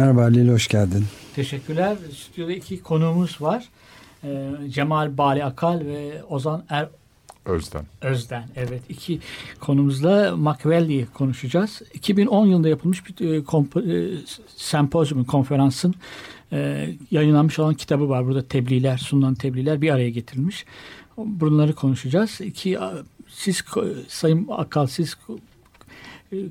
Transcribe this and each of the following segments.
Merhaba Halil, hoş geldin. Teşekkürler. Stüdyoda iki konuğumuz var. Ee, Cemal Bali Akal ve Ozan Er Özden. Özden. Evet iki konumuzla Machiavelli'yi konuşacağız. 2010 yılında yapılmış bir e, komp- e, sempozyumun, konferansın e, yayınlanmış olan kitabı var. Burada tebliğler, sunulan tebliğler bir araya getirilmiş. Bunları konuşacağız. İki, siz Sayın Akal siz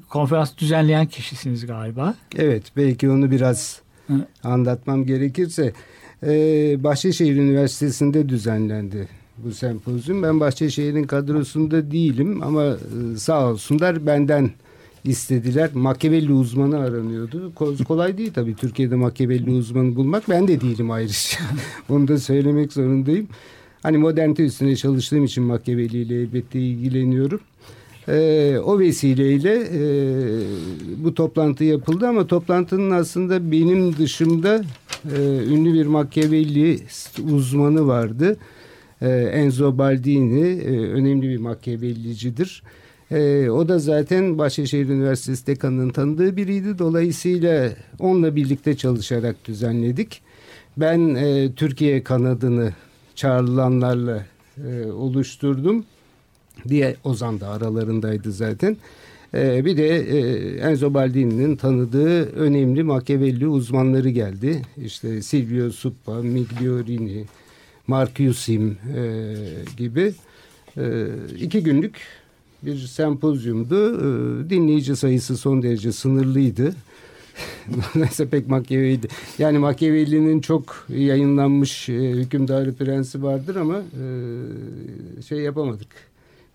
konferans düzenleyen kişisiniz galiba. Evet, belki onu biraz Hı. anlatmam gerekirse e, Bahçeşehir Üniversitesi'nde düzenlendi bu sempozyum. Ben Bahçeşehir'in kadrosunda değilim ama e, sağ olsunlar benden istediler. Machiavelli uzmanı aranıyordu. Ko- Kolay değil tabii Türkiye'de Machiavelli uzmanı bulmak. Ben de değilim ayrıca. Onu da söylemek zorundayım. Hani modernite üstüne çalıştığım için Machiavelli ile elbette ilgileniyorum. Ee, o vesileyle e, bu toplantı yapıldı ama toplantının aslında benim dışımda e, ünlü bir Machiavelli uzmanı vardı. E, Enzo Baldini e, önemli bir Machiavellicidir. E, o da zaten Bahçeşehir Üniversitesi dekanının tanıdığı biriydi. Dolayısıyla onunla birlikte çalışarak düzenledik. Ben e, Türkiye kanadını çağrılanlarla e, oluşturdum diye Ozan da aralarındaydı zaten. Ee, bir de e, Enzo Baldini'nin tanıdığı önemli Machiavelli uzmanları geldi. İşte Silvio Suppa, Migliorini, Marcus e, gibi e, iki günlük bir sempozyumdu. E, dinleyici sayısı son derece sınırlıydı. Neyse pek Machiavelli. Yani Machiavelli'nin çok yayınlanmış e, hükümdarı prensi vardır ama e, şey yapamadık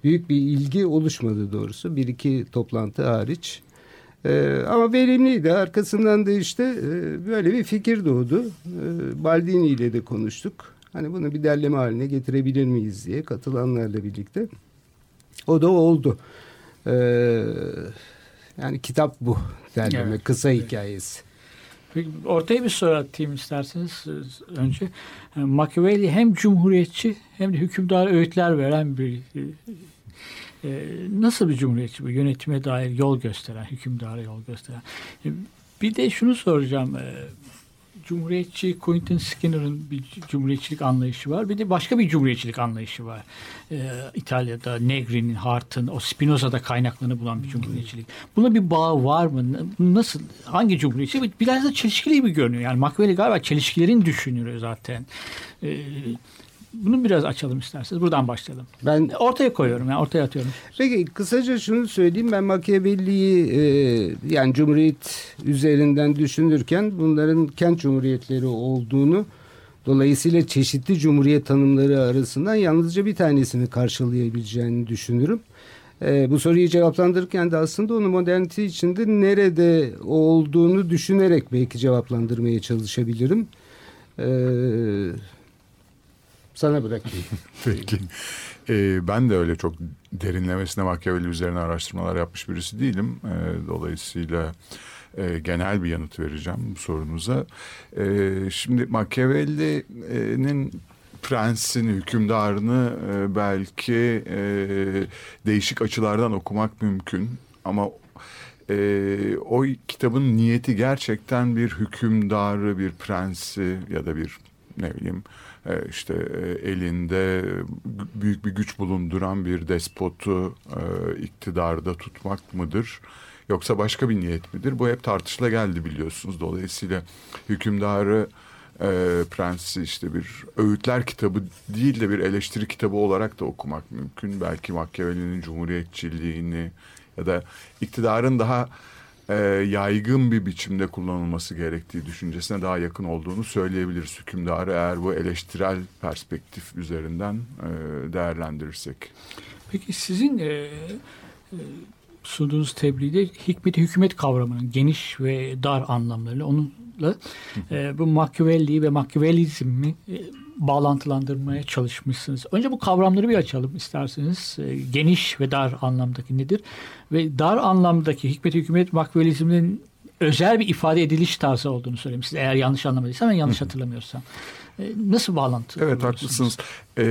büyük bir ilgi oluşmadı doğrusu. Bir iki toplantı hariç. Ee, ama verimliydi. Arkasından da işte e, böyle bir fikir doğdu. Ee, Baldini ile de konuştuk. Hani bunu bir derleme haline getirebilir miyiz diye katılanlarla birlikte. O da oldu. Ee, yani kitap bu derleme. Evet. Kısa hikayesi. Peki, Ortaya bir soru atayım isterseniz e, önce. E, Machiavelli hem cumhuriyetçi hem de hükümdara öğütler veren bir e, e, nasıl bir cumhuriyetçi bu? Yönetime dair yol gösteren, hükümdara yol gösteren. E, bir de şunu soracağım. E, Cumhuriyetçi Quentin Skinner'ın bir cumhuriyetçilik anlayışı var. Bir de başka bir cumhuriyetçilik anlayışı var. Ee, İtalya'da Negri'nin, Hart'ın, o Spinoza'da kaynaklarını bulan bir cumhuriyetçilik. Buna bir bağ var mı? Nasıl? Hangi cumhuriyetçilik? Biraz da çelişkili gibi görünüyor. Yani Machiavelli galiba çelişkilerin düşünürü zaten. Ee, bunu biraz açalım isterseniz. Buradan başlayalım. Ben Ortaya koyuyorum. Yani ortaya atıyorum. Peki kısaca şunu söyleyeyim ben Machiavelli'yi e, yani Cumhuriyet üzerinden düşünürken bunların kent cumhuriyetleri olduğunu dolayısıyla çeşitli cumhuriyet tanımları arasından yalnızca bir tanesini karşılayabileceğini düşünürüm. E, bu soruyu cevaplandırırken de aslında onu modernite içinde nerede olduğunu düşünerek belki cevaplandırmaya çalışabilirim. E, sana bırakayım. Peki. Ee, ben de öyle çok derinlemesine Machiavelli üzerine araştırmalar yapmış birisi değilim. Ee, dolayısıyla e, genel bir yanıt vereceğim bu sorunuza. Ee, şimdi Machiavelli'nin prensini, hükümdarını e, belki e, değişik açılardan okumak mümkün. Ama e, o kitabın niyeti gerçekten bir hükümdarı, bir prensi ya da bir ne bileyim işte e, elinde büyük bir güç bulunduran bir despotu e, iktidarda tutmak mıdır? Yoksa başka bir niyet midir? Bu hep tartışıla geldi biliyorsunuz. Dolayısıyla hükümdarı e, prensi işte bir öğütler kitabı değil de bir eleştiri kitabı olarak da okumak mümkün. Belki Machiavelli'nin cumhuriyetçiliğini ya da iktidarın daha e, yaygın bir biçimde kullanılması gerektiği düşüncesine daha yakın olduğunu söyleyebiliriz hükümdarı eğer bu eleştirel perspektif üzerinden e, değerlendirirsek. Peki sizin e, e, sunduğunuz tebliğde hikmeti hükümet kavramının geniş ve dar anlamlarıyla onunla e, bu Machiavelli ve Machiavellizmi e, bağlantılandırmaya çalışmışsınız. Önce bu kavramları bir açalım isterseniz. E, geniş ve dar anlamdaki nedir? Ve dar anlamdaki hikmet hükümet Machiavellizmin özel bir ifade ediliş tarzı olduğunu söyleyeyim size. Eğer yanlış anlamadıysam ve yanlış hatırlamıyorsam. E, nasıl bağlantı? Evet haklısınız. Ee,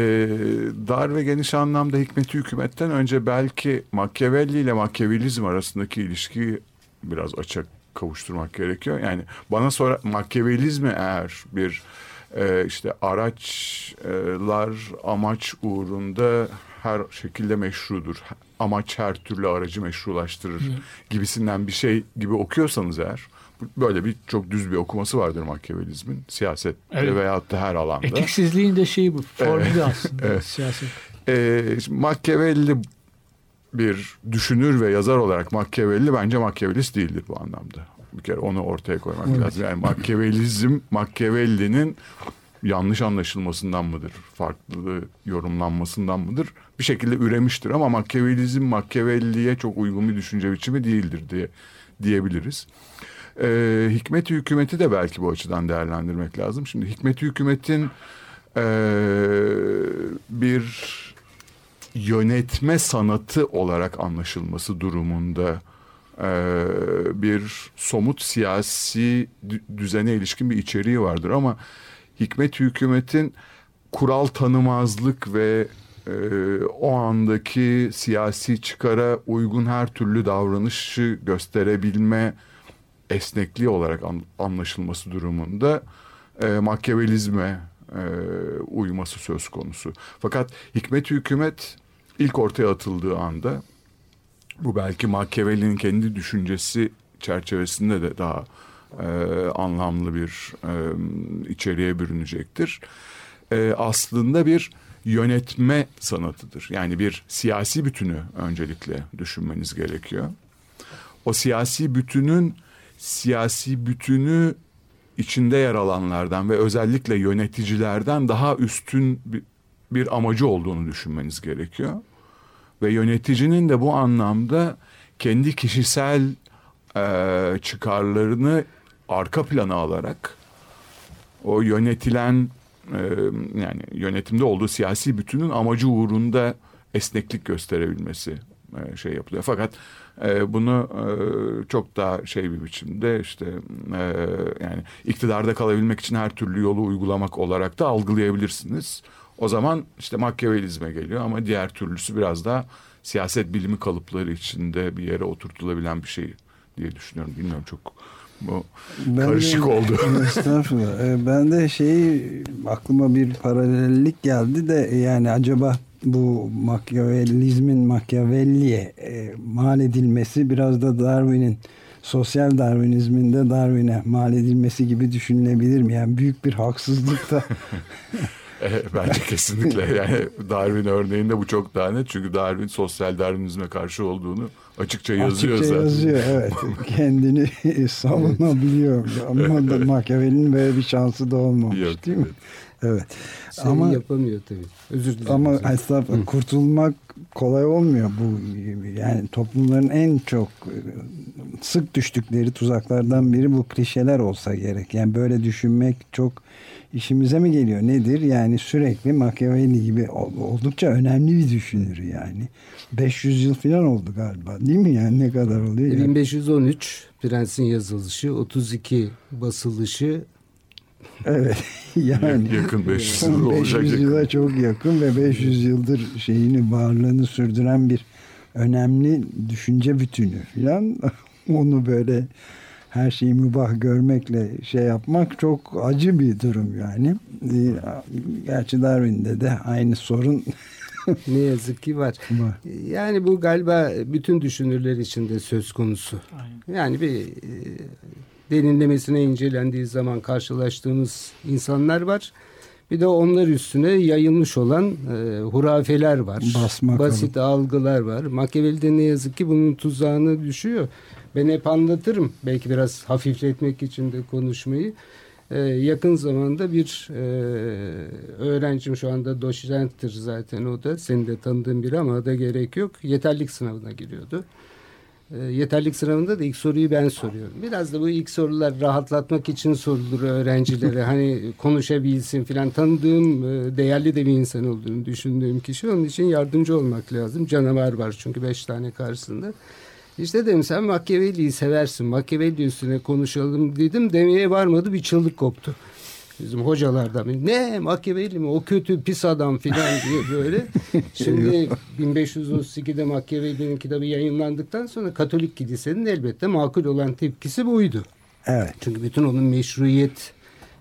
dar ve geniş anlamda hikmeti hükümetten önce belki Machiavelli ile Machiavellizm arasındaki ilişkiyi biraz açık kavuşturmak gerekiyor. Yani bana sonra Machiavellizmi eğer bir e, işte araçlar amaç uğrunda her şekilde meşrudur. Amaç her türlü aracı meşrulaştırır gibisinden bir şey gibi okuyorsanız eğer böyle bir çok düz bir okuması vardır Machiavellizmin siyaset Evet. veyahut da her alanda. Etiksizliğin de şeyi bu. Formülü aslında Evet. siyaset. Şimdi Machiavelli bir düşünür ve yazar olarak Machiavelli bence Machiavellist değildir bu anlamda. Bir kere onu ortaya koymak lazım. Yani Machiavellizm Machiavelli'nin yanlış anlaşılmasından mıdır? Farklı yorumlanmasından mıdır? Bir şekilde üremiştir ama Machiavellizm Machiavelli'ye çok uygun bir düşünce biçimi değildir diye diyebiliriz. Ee, hikmet hükümeti de belki bu açıdan değerlendirmek lazım. Şimdi hikmet hükümetin ee, bir yönetme sanatı olarak anlaşılması durumunda ee, bir somut siyasi dü- düzene ilişkin bir içeriği vardır ama hikmet hükümetin kural tanımazlık ve e, o andaki siyasi çıkara uygun her türlü davranışı gösterebilme esnekliği olarak an- anlaşılması durumunda e, Machiavellizme e, uyması söz konusu. Fakat hikmet hükümet ilk ortaya atıldığı anda bu belki Machiavelli'nin kendi düşüncesi çerçevesinde de daha e, anlamlı bir e, içeriğe bürünecektir. E, aslında bir yönetme sanatıdır. Yani bir siyasi bütünü öncelikle düşünmeniz gerekiyor. O siyasi bütünün siyasi bütünü içinde yer alanlardan ve özellikle yöneticilerden daha üstün bir, bir amacı olduğunu düşünmeniz gerekiyor. Ve yöneticinin de bu anlamda kendi kişisel e, çıkarlarını arka plana alarak o yönetilen e, yani yönetimde olduğu siyasi bütünün amacı uğrunda esneklik gösterebilmesi e, şey yapılıyor. Fakat e, bunu e, çok daha şey bir biçimde işte e, yani iktidarda kalabilmek için her türlü yolu uygulamak olarak da algılayabilirsiniz. O zaman işte Machiavellizme geliyor ama diğer türlüsü biraz daha siyaset bilimi kalıpları içinde bir yere oturtulabilen bir şey diye düşünüyorum. Bilmiyorum çok bu Ben karışık de- oldu. Estağfurullah. Ee, Ben de şey aklıma bir paralellik geldi de yani acaba bu Machiavellizmin Machiavelli'ye e, mal edilmesi biraz da Darwin'in sosyal Darwinizminde Darwin'e mal edilmesi gibi düşünülebilir mi? Yani büyük bir haksızlık da E, Bence kesinlikle yani Darwin örneğinde bu çok daha net. Çünkü Darwin sosyal Darwinizme karşı olduğunu açıkça yazıyor açıkça zaten. yazıyor. Evet. Kendini savunabiliyor. Ama da Machiavelli'nin böyle bir şansı da olmamış Yok, değil mi? Evet. Şey Ama yapamıyor tabii. Özür dilerim. Ama estağfurullah kurtulmak kolay olmuyor bu yani toplumların en çok e, sık düştükleri tuzaklardan biri bu klişeler olsa gerek. Yani böyle düşünmek çok işimize mi geliyor nedir? Yani sürekli Machiavelli gibi ol- oldukça önemli bir düşünür yani. 500 yıl falan oldu galiba değil mi yani ne kadar oluyor? Yani 1513 Prens'in yazılışı, 32 basılışı Evet yani Yakın 500 yıl olacak 500 yakın. yıla çok yakın ve 500 yıldır şeyini varlığını sürdüren bir önemli düşünce bütünü falan onu böyle her şeyi mübah görmekle şey yapmak çok acı bir durum yani. Ee, Gerçi Darwin'de de aynı sorun ne yazık ki var. var. Yani bu galiba bütün düşünürler için de söz konusu. Aynen. Yani bir e, derinlemesine incelendiği zaman karşılaştığımız insanlar var. Bir de onlar üstüne yayılmış olan e, hurafeler var. Basma Basit algılar var. Machiavelli'de ne yazık ki bunun tuzağına düşüyor. Ben hep anlatırım. Belki biraz hafifletmek için de konuşmayı. E, yakın zamanda bir e, öğrencim şu anda doçenttir zaten o da. Senin de tanıdığın biri ama da gerek yok. Yeterlik sınavına giriyordu. E, yeterlik sınavında da ilk soruyu ben soruyorum. Biraz da bu ilk sorular rahatlatmak için sorulur öğrencilere. hani konuşabilsin filan. Tanıdığım e, değerli de bir insan olduğunu düşündüğüm kişi. Onun için yardımcı olmak lazım. Canavar var çünkü beş tane karşısında. İşte dedim sen Machiavelli'yi seversin. Machiavelli üstüne konuşalım dedim. Demeye varmadı bir çığlık koptu. Bizim hocalardan ne Machiavelli mi o kötü pis adam filan diye böyle. Şimdi 1532'de Machiavelli'nin kitabı yayınlandıktan sonra Katolik kilisenin elbette makul olan tepkisi buydu. Evet. Çünkü bütün onun meşruiyet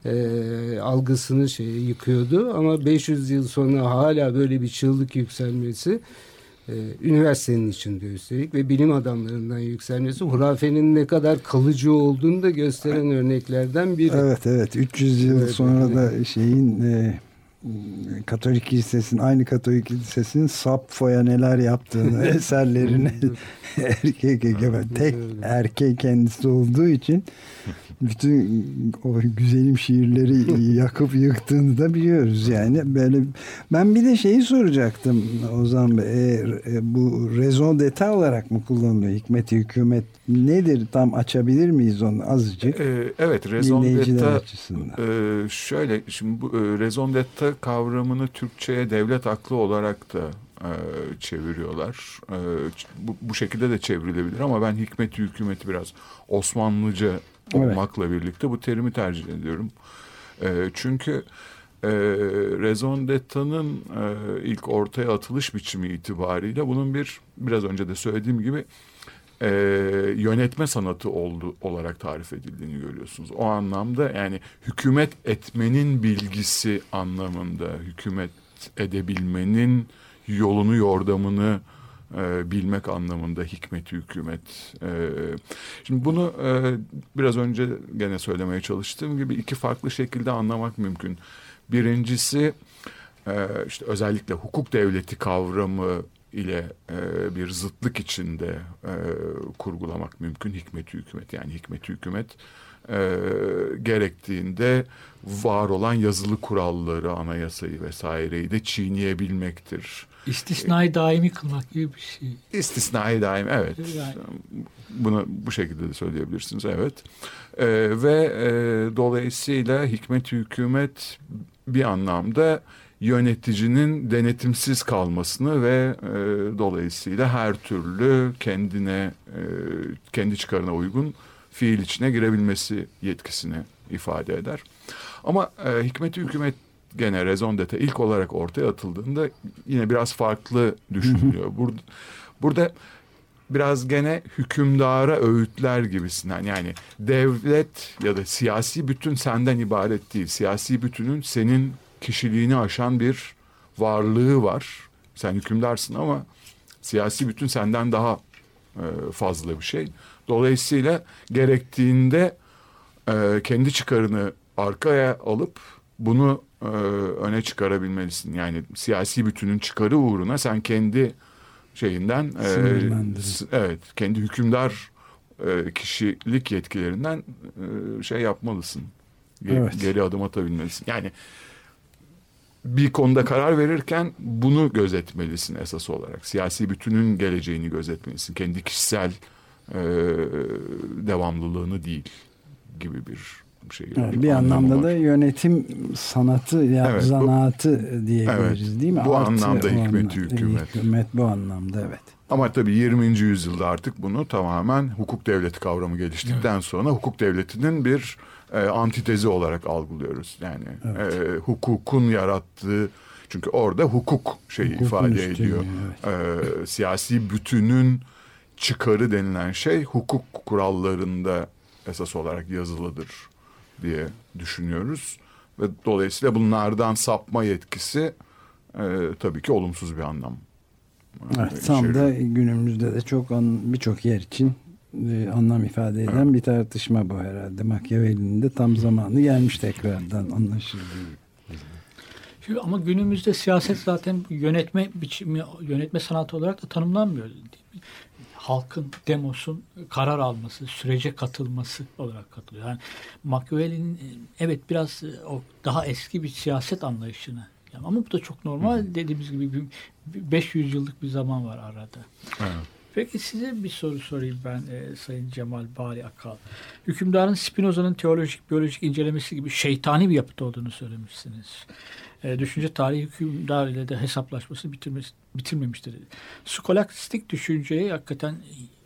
e, algısını şey yıkıyordu ama 500 yıl sonra hala böyle bir çığlık yükselmesi e, üniversitenin içinde üstelik ve bilim adamlarından yükselmesi hurafenin ne kadar kalıcı olduğunu da gösteren örneklerden biri. Evet evet 300 yıl Evet, sonra evet. da şeyin e, Katolik Kilisesi'nin aynı Katolik Kilisesi'nin Sapfo'ya neler yaptığını eserlerini erkek egemen tek erkek kendisi olduğu için bütün o güzelim şiirleri yakıp yıktığını da biliyoruz yani. Böyle ben bir de şeyi soracaktım Ozan Bey eğer, e, bu raison d'etat olarak mı kullanılıyor? Hikmeti hükümet nedir? Tam açabilir miyiz onu azıcık? Ee, evet, raison dinleyiciler d'etat açısından. Ee, şöyle şimdi bu e, raison kavramını Türkçe'ye devlet aklı olarak da e, çeviriyorlar. E, bu, bu şekilde de çevrilebilir ama ben hikmeti hükümeti biraz Osmanlıca Evet. olmakla birlikte bu terimi tercih ediyorum. E, çünkü e, raison d'etat'ın e, ilk ortaya atılış biçimi itibariyle bunun bir biraz önce de söylediğim gibi e, yönetme sanatı oldu olarak tarif edildiğini görüyorsunuz. O anlamda yani hükümet etmenin bilgisi anlamında hükümet edebilmenin yolunu yordamını e, bilmek anlamında hikmeti hükümet. E, şimdi bunu e, biraz önce gene söylemeye çalıştığım gibi iki farklı şekilde anlamak mümkün. Birincisi e, işte özellikle hukuk devleti kavramı ile e, bir zıtlık içinde e, kurgulamak mümkün hikmeti hükümet yani hikmeti hükümet e, gerektiğinde var olan yazılı kuralları anayasayı vesaireyi de çiğneyebilmektir. İstisnai daimi kılmak gibi bir şey. İstisnai daim evet. Yani. Bunu bu şekilde de söyleyebilirsiniz evet. Ee, ve e, dolayısıyla hikmet hükümet bir anlamda yöneticinin denetimsiz kalmasını ve e, dolayısıyla her türlü kendine e, kendi çıkarına uygun fiil içine girebilmesi yetkisini ifade eder. Ama e, hikmeti hükümet gene raison d'etat ilk olarak ortaya atıldığında yine biraz farklı düşünülüyor. Burada, burada biraz gene hükümdara öğütler gibisinden yani devlet ya da siyasi bütün senden ibaret değil. Siyasi bütünün senin kişiliğini aşan bir varlığı var. Sen hükümdarsın ama siyasi bütün senden daha e, fazla bir şey. Dolayısıyla gerektiğinde e, kendi çıkarını arkaya alıp bunu e, öne çıkarabilmelisin. Yani siyasi bütünün çıkarı uğruna sen kendi şeyinden e, evet kendi hükümdar e, kişilik yetkilerinden e, şey yapmalısın. Ge- Evet. Geri adım atabilmelisin. Yani bir konuda karar verirken bunu gözetmelisin esas olarak. Siyasi bütünün geleceğini gözetmelisin. Kendi kişisel e, devamlılığını değil gibi bir şey. Evet, bir anlamı anlamda var. da yönetim sanatı ya Evet, bu- zanaatı diyebiliriz Evet, değil mi? bu Artı anlamda hikmeti anlamda- hükümet. Hükümet bu anlamda evet. Ama tabii 20. yüzyılda artık bunu tamamen hukuk devleti kavramı geliştikten sonra hukuk devletinin bir e, antitezi olarak algılıyoruz. Yani e, hukukun yarattığı çünkü orada hukuk şeyi Hukukun ifade ediyor. E, siyasi bütünün çıkarı denilen şey hukuk kurallarında esas olarak yazılıdır diye düşünüyoruz. Ve dolayısıyla bunlardan sapma yetkisi e, tabii ki olumsuz bir anlam. Evet, tam da günümüzde de çok birçok yer için e, anlam ifade eden bir tartışma bu herhalde. Machiavelli'nin de tam zamanı gelmiş tekrardan anlaşıldığı. Şimdi ama günümüzde siyaset zaten yönetme biçimi, yönetme sanatı olarak da tanımlanmıyor. Değil mi? Halkın, demosun karar alması, sürece katılması olarak katılıyor. Yani Machiavelli'nin e, evet biraz e, o daha eski bir siyaset anlayışını ama bu da çok normal dediğimiz gibi bir- bir 500 yıllık bir zaman var arada. Evet. Peki size bir soru sorayım ben e, Sayın Cemal Bali Akal. Hükümdarın Spinoza'nın teolojik, biyolojik incelemesi gibi şeytani bir yapıda olduğunu söylemişsiniz. E, düşünce tarihi hükümdar ile de hesaplaşması bitirmesi, bitirmemiştir. Skolastik düşünceyi hakikaten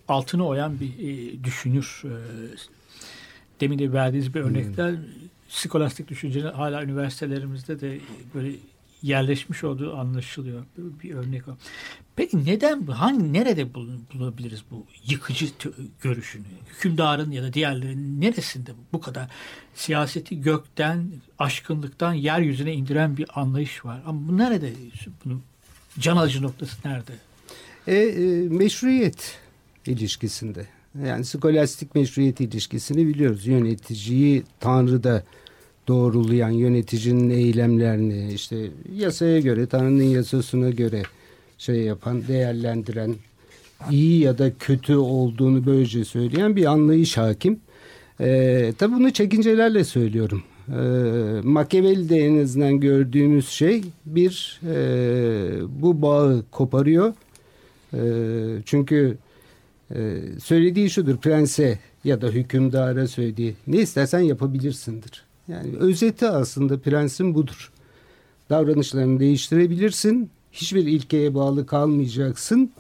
altını oyan bir e, düşünür. E, demin de verdiğiniz bir örnekler skolastik düşüncenin hala üniversitelerimizde de böyle yerleşmiş olduğu anlaşılıyor. Bir, bir örnek o. Peki neden, hangi, nerede bul- bulabiliriz bu yıkıcı görüşünü? Hükümdarın ya da diğerlerinin neresinde bu kadar siyaseti gökten, aşkınlıktan yeryüzüne indiren bir anlayış var? Ama bu nerede? Bunun can alıcı noktası nerede? E, e, meşruiyet ilişkisinde. Yani skolastik meşruiyet ilişkisini biliyoruz. Yöneticiyi Tanrı'da doğrulayan yöneticinin eylemlerini işte yasaya göre, Tanrı'nın yasasına göre şey yapan, değerlendiren, iyi ya da kötü olduğunu böylece söyleyen bir anlayış hakim. Ee, tabii bunu çekincelerle söylüyorum. Ee, Machiavelli'de en gördüğümüz şey bir e, bu bağı koparıyor. E, çünkü e, söylediği şudur prense ya da hükümdara söylediği ne istersen yapabilirsindir. Yani özeti aslında prensin budur. Davranışlarını değiştirebilirsin. Hiçbir ilkeye bağlı kalmayacaksın.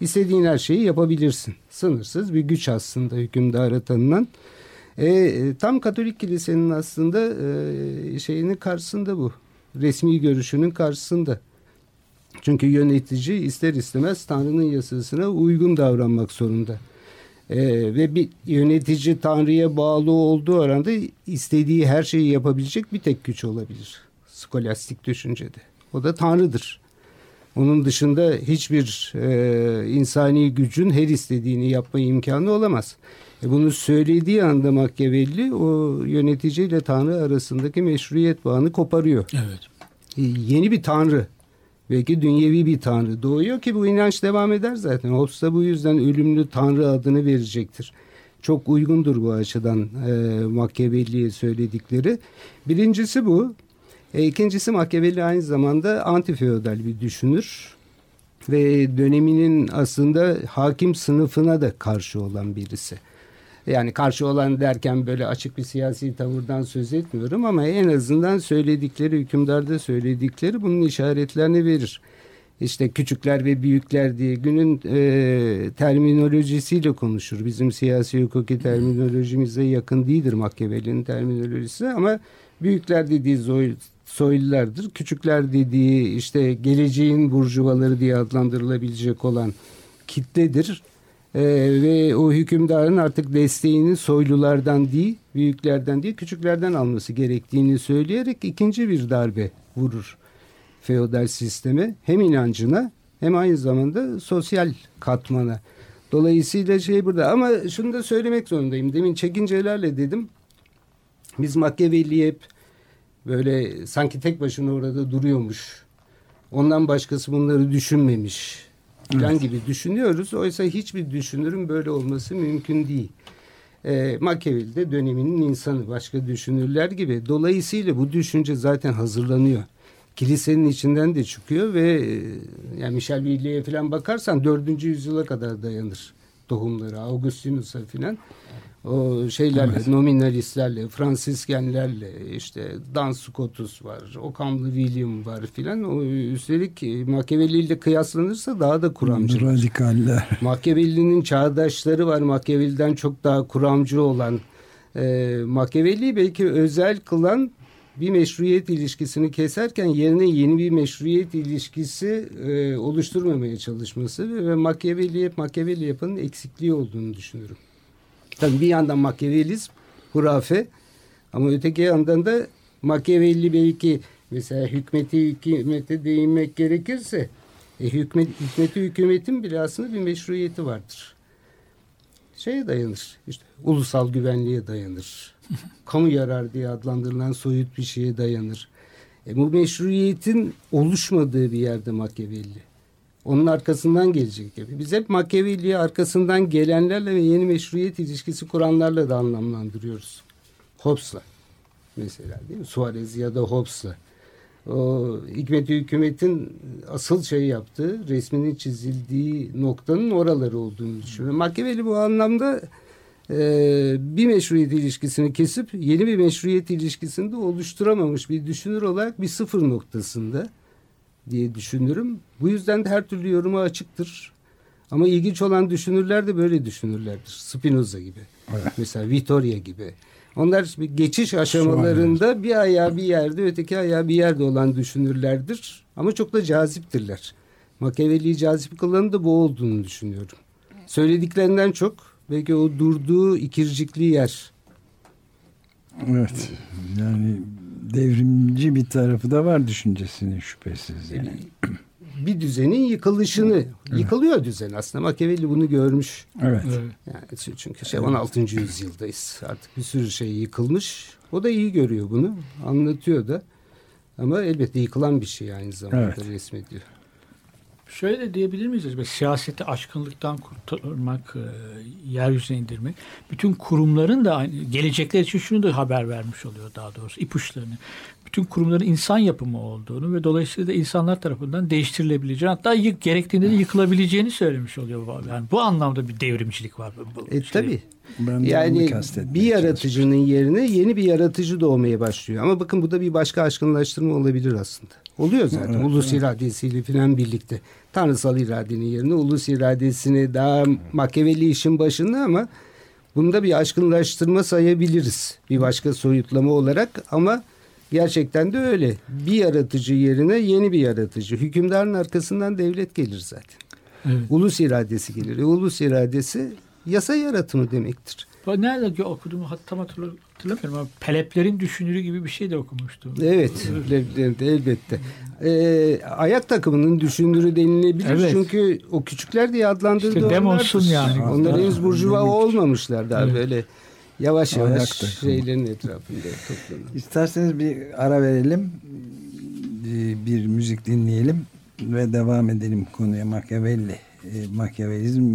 İstediğin her şeyi yapabilirsin. Sınırsız bir güç aslında hükümdara tanınan. E, tam Katolik kilisenin aslında e, şeyinin karşısında bu. Resmi görüşünün karşısında. Çünkü yönetici ister istemez Tanrı'nın yasasına uygun davranmak zorunda. Ee, ve bir yönetici Tanrı'ya bağlı olduğu oranda istediği her şeyi yapabilecek bir tek güç olabilir. Skolastik düşüncede. O da Tanrı'dır. Onun dışında hiçbir e, insani gücün her istediğini yapma imkanı olamaz. E, bunu söylediği anda Machiavelli o yöneticiyle Tanrı arasındaki meşruiyet bağını koparıyor. Evet. E, yeni bir Tanrı belki dünyevi bir tanrı doğuyor ki bu inanç devam eder zaten. Hobbes da bu yüzden ölümlü tanrı adını verecektir. Çok uygundur bu açıdan e, Machiavelli'ye söyledikleri. Birincisi bu. E, ikincisi Machiavelli aynı zamanda antifeodal bir düşünür. Ve döneminin aslında hakim sınıfına da karşı olan birisi. Yani karşı olan derken böyle açık bir siyasi tavırdan söz etmiyorum ama en azından söyledikleri hükümdarda söyledikleri bunun işaretlerini verir. İşte küçükler ve büyükler diye günün e, terminolojisiyle konuşur. Bizim siyasi hukuki terminolojimize yakın değildir Machiavelli'nin terminolojisi ama büyükler dediği soy, soylulardır. Küçükler dediği işte geleceğin burjuvaları diye adlandırılabilecek olan kitledir. Ee, ve o hükümdarın artık desteğini soylulardan değil, büyüklerden değil, küçüklerden alması gerektiğini söyleyerek ikinci bir darbe vurur feodal sisteme. Hem inancına hem aynı zamanda sosyal katmana. Dolayısıyla şey burada ama şunu da söylemek zorundayım. Demin çekincelerle dedim. Biz Machiavelli hep böyle sanki tek başına orada duruyormuş. Ondan başkası bunları düşünmemiş falan evet. gibi düşünüyoruz. Oysa hiçbir düşünürün böyle olması mümkün değil. E, Machiavelli de döneminin insanı başka düşünürler gibi. Dolayısıyla bu düşünce zaten hazırlanıyor. Kilisenin içinden de çıkıyor ve e, yani Michel Birliğe falan bakarsan dördüncü yüzyıla kadar dayanır tohumları. Augustinus'a falan o şeylerle, evet. nominalistlerle, Fransiskenlerle, işte Dan Scotus var, Occam'lı William var filan. O üstelik Machiavelli ile kıyaslanırsa daha da kuramcı. Radikaller. Machiavelli'nin çağdaşları var. Machiavelli'den çok daha kuramcı olan. E, Machiavelli belki özel kılan bir meşruiyet ilişkisini keserken yerine yeni bir meşruiyet ilişkisi e, oluşturmamaya çalışması ve Machiavelli Machiavelli yapanın eksikliği olduğunu düşünüyorum. Tabii bir yandan Machiavellizm, hurafe ama öteki yandan da Machiavelli belki mesela hükmeti hükümete değinmek gerekirse e, hükmet, hükmeti hükümetin bile aslında bir meşruiyeti vardır. Şeye dayanır işte ulusal güvenliğe dayanır. Kamu yarar diye adlandırılan soyut bir şeye dayanır. E, bu meşruiyetin oluşmadığı bir yerde Machiavelli. Onun arkasından gelecek gibi. Biz hep Machiavelli'yi arkasından gelenlerle ve yeni meşruiyet ilişkisi kuranlarla da anlamlandırıyoruz. Hobbes'la mesela değil mi? Suarez ya da Hobbes'la. o Hikmet Hükümet'in asıl şey yaptığı, resminin çizildiği noktanın oraları olduğunu düşünüyorum. Machiavelli bu anlamda e, bir meşruiyet ilişkisini kesip yeni bir meşruiyet ilişkisini de oluşturamamış bir düşünür olarak bir sıfır noktasında diye düşünürüm. Bu yüzden de her türlü yoruma açıktır. Ama ilginç olan düşünürler de böyle düşünürlerdir. Spinoza gibi. Mesela Vittoria gibi. Onlar bir geçiş aşamalarında bir ayağı bir yerde öteki ayağı bir yerde olan düşünürlerdir. Ama çok da caziptirler. Machiavelli'yi cazip kılanı da bu olduğunu düşünüyorum. Söylediklerinden çok belki o durduğu ikircikli yer. Evet. Yani devrimci bir tarafı da var düşüncesinin şüphesiz. Yani. Bir düzenin yıkılışını, yıkılıyor düzen aslında. Machiavelli bunu görmüş. Evet. Evet. Yani çünkü şey 16. yüzyıldayız. Artık bir sürü şey yıkılmış. O da iyi görüyor bunu. Anlatıyor da. Ama elbette yıkılan bir şey aynı zamanda Evet. resmediyor. Şöyle de diyebilir miyiz acaba? Siyaseti aşkınlıktan kurtarmak, e, yeryüzüne indirmek. Bütün kurumların da aynı, gelecekler için şunu da haber vermiş oluyor daha doğrusu ipuçlarını. Bütün kurumların insan yapımı olduğunu ve dolayısıyla da insanlar tarafından değiştirilebileceğini hatta yık, gerektiğinde de yıkılabileceğini söylemiş oluyor. Yani bu anlamda bir devrimcilik var. Bu E şey- tabi. Ben Yani bir yaratıcının yerine yeni bir yaratıcı doğmaya başlıyor. Ama bakın bu da bir başka aşkınlaştırma olabilir aslında. Oluyor zaten. Evet, ulus iradesiyle falan birlikte. Tanrısal iradenin yerine ulus iradesini daha Machiavelli işin başında ama bunda bir aşkınlaştırma sayabiliriz. Bir başka soyutlama olarak ama gerçekten de öyle. Bir yaratıcı yerine yeni bir yaratıcı. Hükümdarın arkasından devlet gelir zaten. Evet. Ulus iradesi gelir. E, ulus iradesi yasa yaratımı demektir. Ben nerede okudum hat- tam hatırla- hatırlamıyorum ama Peleplerin düşünürü gibi bir şey de okumuştum. Evet, elbette. elbette. Ee, ayak takımının düşündürü denilebilir Evet. çünkü o küçükler diye adlandırdığı İşte Demos'un yani. Onlar henüz burjuva olmamışlar daha Evet. böyle yavaş Ayak yavaş takımı. şeylerin etrafında toplanıyor. İsterseniz bir ara verelim. Bir müzik dinleyelim ve devam edelim konuya Machiavelli. Ee, Machiavellizm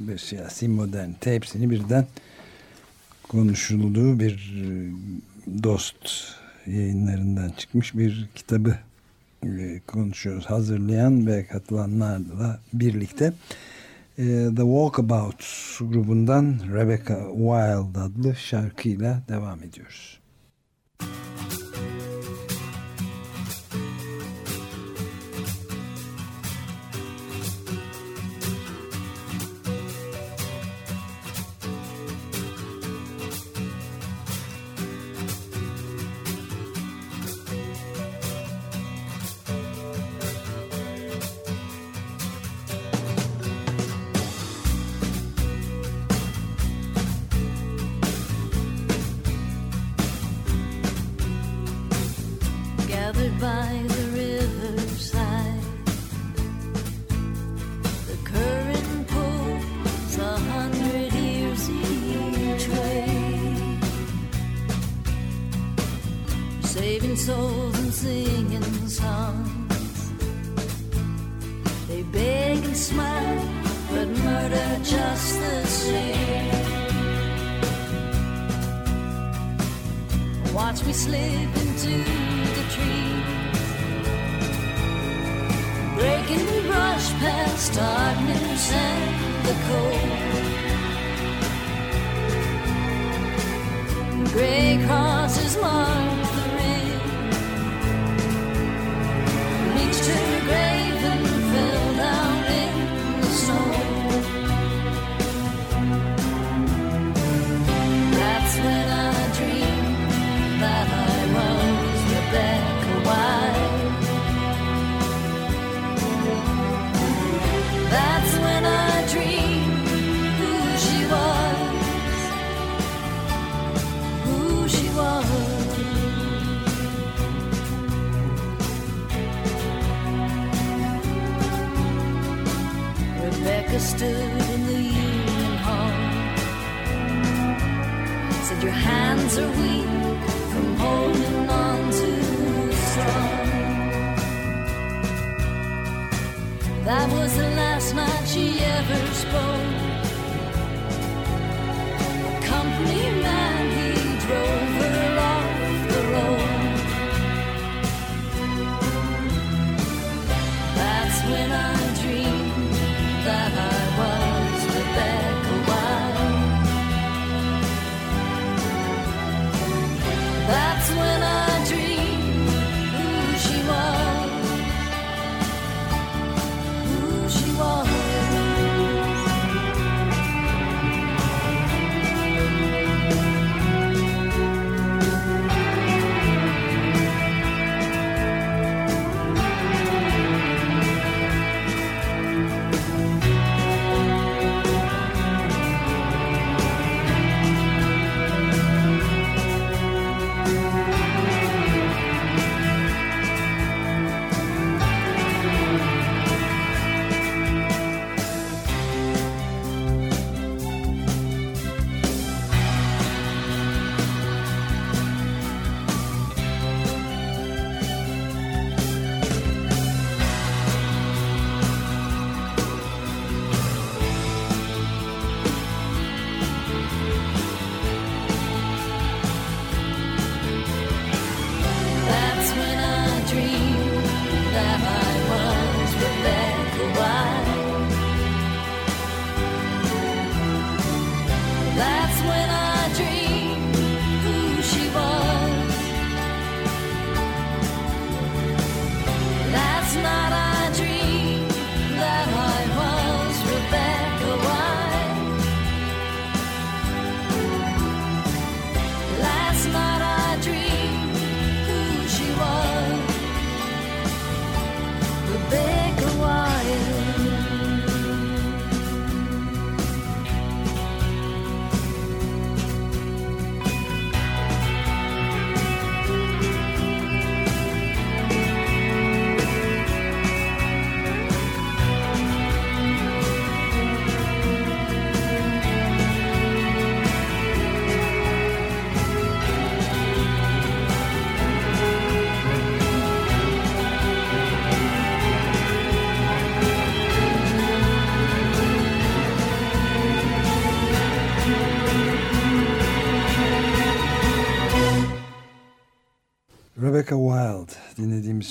ve siyasi modernite hepsini birden konuşulduğu bir e, dost yayınlarından çıkmış bir kitabı e, konuşuyoruz. Hazırlayan ve katılanlarla birlikte e, The Walkabouts grubundan Rebecca Wild adlı şarkıyla devam ediyoruz. gathered That was the last night she ever spoke.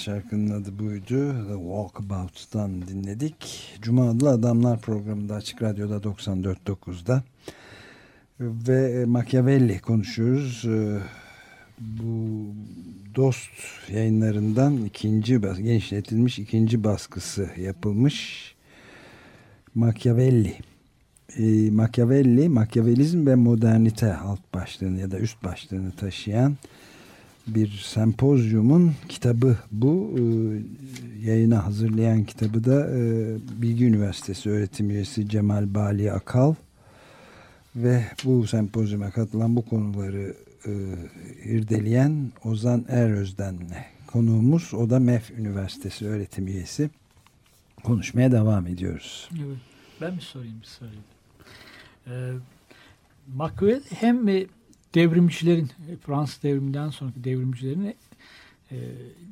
Şarkının adı buydu. The Walkabout'tan dinledik. Cuma adlı Adamlar programında Açık Radyo'da 94.9'da ve e, Machiavelli konuşuyoruz. E, Bu Dost yayınlarından ikinci genişletilmiş ikinci baskısı yapılmış. Machiavelli. E, Machiavelli, Machiavellizm ve modernite alt başlığını ya da üst başlığını taşıyan bir sempozyumun kitabı bu. Ee, yayına hazırlayan kitabı da e, Bilgi Üniversitesi öğretim üyesi Cemal Bali Akal ve bu sempozyuma katılan bu konuları e, irdeleyen Ozan Eröz'den konuğumuz. O da MEF Üniversitesi öğretim üyesi. Konuşmaya devam ediyoruz. Evet. Ben mi sorayım bir soruyu? Ee, Machiavelli hem devrimcilerin, Fransız devriminden sonraki devrimcilerin e,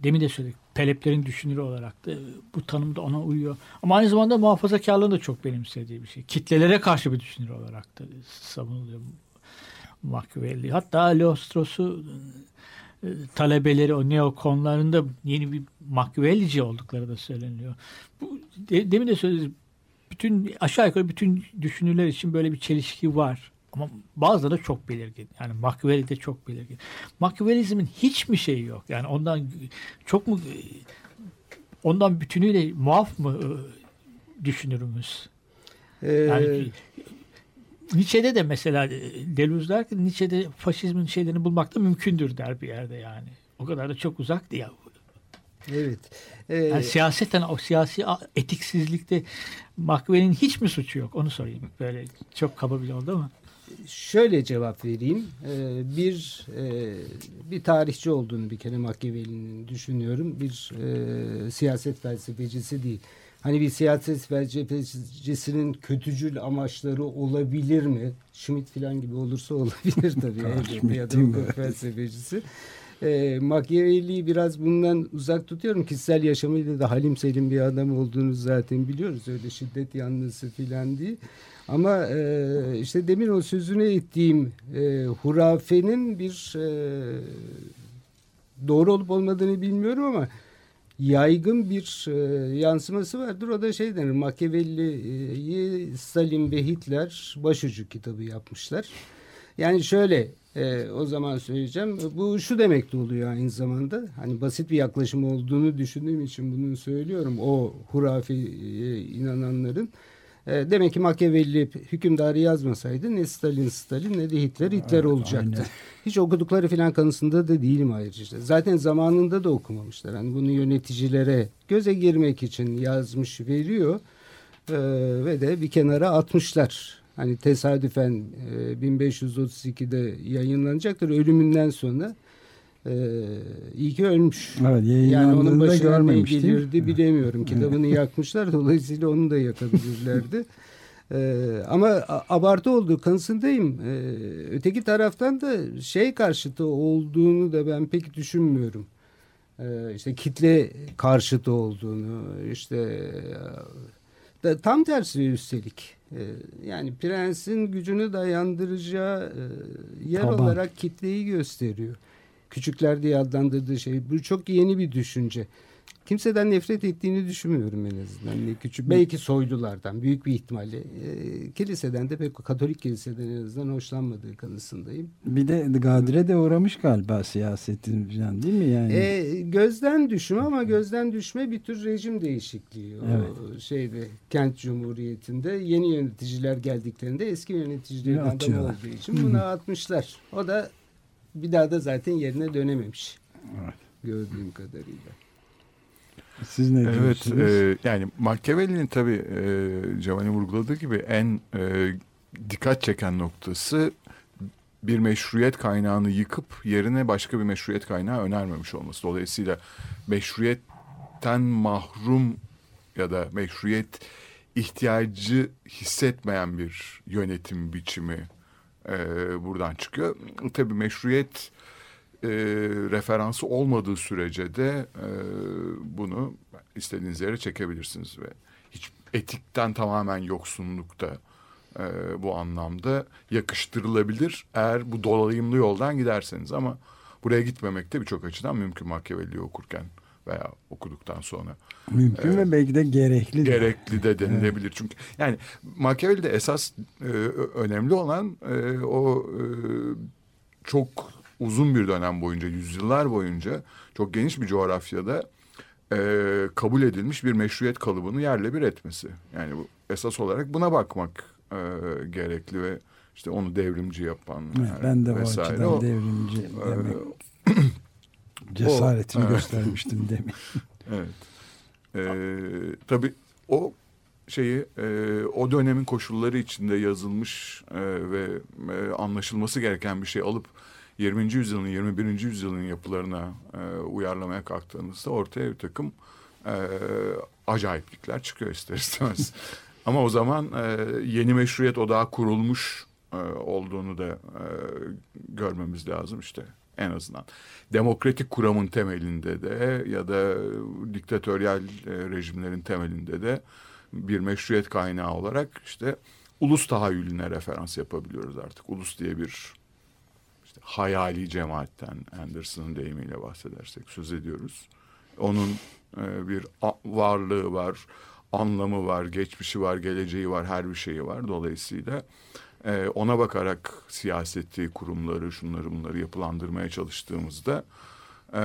demin de söyledik, Peleplerin düşünürü olarak da e, bu tanım da ona uyuyor. Ama aynı zamanda muhafazakarlığın da çok benimsediği bir şey. Kitlelere karşı bir düşünür olarak da savunuluyor Machiavelli. Hatta Leostros'u e, talebeleri o neokonlarında yeni bir Machiavellici oldukları da söyleniyor. Bu de, demin de söyledik bütün aşağı yukarı bütün düşünürler için böyle bir çelişki var. Ama bazıları çok belirgin. Yani Machiavelli de çok belirgin. Machiavellizmin hiç mi şeyi yok? Yani ondan çok mu ondan bütünüyle muaf mı e, düşünürümüz? Ee, Yani Nietzsche'de de mesela e, Deleuze der ki Nietzsche'de faşizmin şeylerini bulmak da mümkündür der bir yerde yani. O kadar da çok uzak değil. evet. Ee, Yani siyaseten o siyasi etiksizlikte Machiavelli'nin hiç mi suçu yok? Onu sorayım. Böyle çok kaba bile oldu ama. Şöyle cevap vereyim. Ee, bir e, bir tarihçi olduğunu bir kere Machiavelli'nin düşünüyorum. Bir e, siyaset felsefecisi değil. Hani bir siyaset felsefecisinin kötücül amaçları olabilir mi? Schmidt falan gibi olursa olabilir tabii. ya da felsefecisi. E, Machiavelli'yi biraz bundan uzak tutuyorum. Kişisel yaşamıyla da halim selim bir adam olduğunu zaten biliyoruz. Öyle şiddet yanlısı filan değil. Ama e, işte demin o sözüne ettiğim e, hurafenin bir e, doğru olup olmadığını bilmiyorum ama yaygın bir e, yansıması vardır. O da şey denir Machiavelli'yi Stalin ve Hitler başucu kitabı yapmışlar. Yani şöyle e, o zaman söyleyeceğim. Bu şu demek de oluyor aynı zamanda. Hani basit bir yaklaşım olduğunu düşündüğüm için bunu söylüyorum. O hurafeye inananların. E, demek ki Machiavelli hükümdarı yazmasaydı ne Stalin Stalin ne de Hitler Hitler olacaktı. aynen. Hiç okudukları filan kanısında da değilim ayrıca. Zaten zamanında da okumamışlar. Hani bunu yöneticilere göze girmek için yazmış veriyor. Ee, ve de bir kenara atmışlar. Hani tesadüfen e, 1532'de yayınlanacaktır. Ölümünden sonra e, iyi ki ölmüş. Evet Yani onun başına ne görmemiş mi? gelirdi bilemiyorum. Kitabını yakmışlar. Dolayısıyla onu da yakabilirlerdi. Ee, ama abartı olduğu kanısındayım. Ee, öteki taraftan da şey karşıtı olduğunu da ben pek düşünmüyorum. Ee, işte kitle karşıtı olduğunu işte e, da tam tersi üstelik. Ee, yani prensin gücünü dayandıracağı e, yer Taban. olarak kitleyi gösteriyor. Küçükler diye adlandırdığı şey. Bu çok yeni bir düşünce. Kimseden nefret ettiğini düşünmüyorum en azından. Ne küçük. Belki soylulardan büyük bir ihtimalle. E, kiliseden de pek Katolik kiliseden en azından hoşlanmadığı kanısındayım. Bir de Gadire de uğramış galiba siyasetin falan değil mi yani? E, gözden düşme ama gözden düşme bir tür rejim değişikliği. O şeyde kent cumhuriyetinde yeni yöneticiler geldiklerinde eski yöneticilerin Ne adamı olduğu için buna atmışlar. O da bir daha da zaten yerine dönememiş. Evet. Gördüğüm kadarıyla. Siz ne Evet, e, yani Machiavelli'nin tabii e, Giovanni vurguladığı gibi en e, dikkat çeken noktası bir meşruiyet kaynağını yıkıp yerine başka bir meşruiyet kaynağı önermemiş olması. Dolayısıyla meşruiyetten mahrum ya da meşruiyet ihtiyacı hissetmeyen bir yönetim biçimi e, buradan çıkıyor. Tabii meşruiyet e, referansı olmadığı sürece de e, bunu istediğiniz yere çekebilirsiniz ve hiç etikten tamamen yoksunlukta e, bu anlamda yakıştırılabilir eğer bu dolayımlı yoldan giderseniz ama buraya gitmemek de birçok açıdan mümkün Machiavelli'yi okurken veya okuduktan sonra. Mümkün ve belki de gerekli. de. Gerekli de denilebilir. Çünkü yani Machiavelli'de esas e, önemli olan e, o e, çok uzun bir dönem boyunca, yüzyıllar boyunca çok geniş bir coğrafyada e, kabul edilmiş bir meşruiyet kalıbını yerle bir etmesi. Yani bu esas olarak buna bakmak e, gerekli ve işte onu devrimci yapan Evet, e, ben de o vesaire. açıdan O- devrimci e, demek cesaretimi evet. göstermiştim demek. Evet. Ee, tabii o şeyi e, o dönemin koşulları içinde yazılmış e, ve e, anlaşılması gereken bir şey alıp 20. yüzyılın 21. yüzyılın yapılarına e, uyarlamaya kalktığınızda ortaya bir takım e, acayiplikler çıkıyor ister istemez. Ama o zaman e, yeni meşruiyet odağı kurulmuş e, olduğunu da e, görmemiz lazım işte en azından. Demokratik kuramın temelinde de ya da diktatöryal e, rejimlerin temelinde de bir meşruiyet kaynağı olarak işte ulus tahayyülüne referans yapabiliyoruz artık. Ulus diye bir işte hayali cemaatten Anderson'ın deyimiyle bahsedersek söz ediyoruz. Onun e, bir varlığı var, anlamı var, geçmişi var, geleceği var, her bir şeyi var. Dolayısıyla e, ona bakarak siyaseti, kurumları, şunları bunları yapılandırmaya çalıştığımızda e,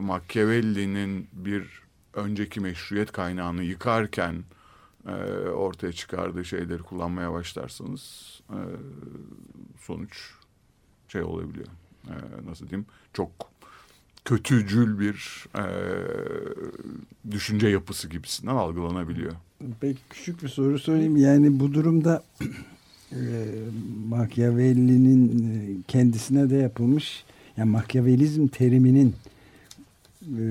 Machiavelli'nin bir önceki meşruiyet kaynağını yıkarken e, ortaya çıkardığı şeyleri kullanmaya başlarsanız e, sonuç şey olabiliyor. E, nasıl diyeyim? Çok kötücül bir e, düşünce yapısı gibisinden algılanabiliyor. Peki küçük bir soru sorayım. Yani bu durumda Machiavelli'nin e, kendisine de yapılmış yani Machiavellizm teriminin e,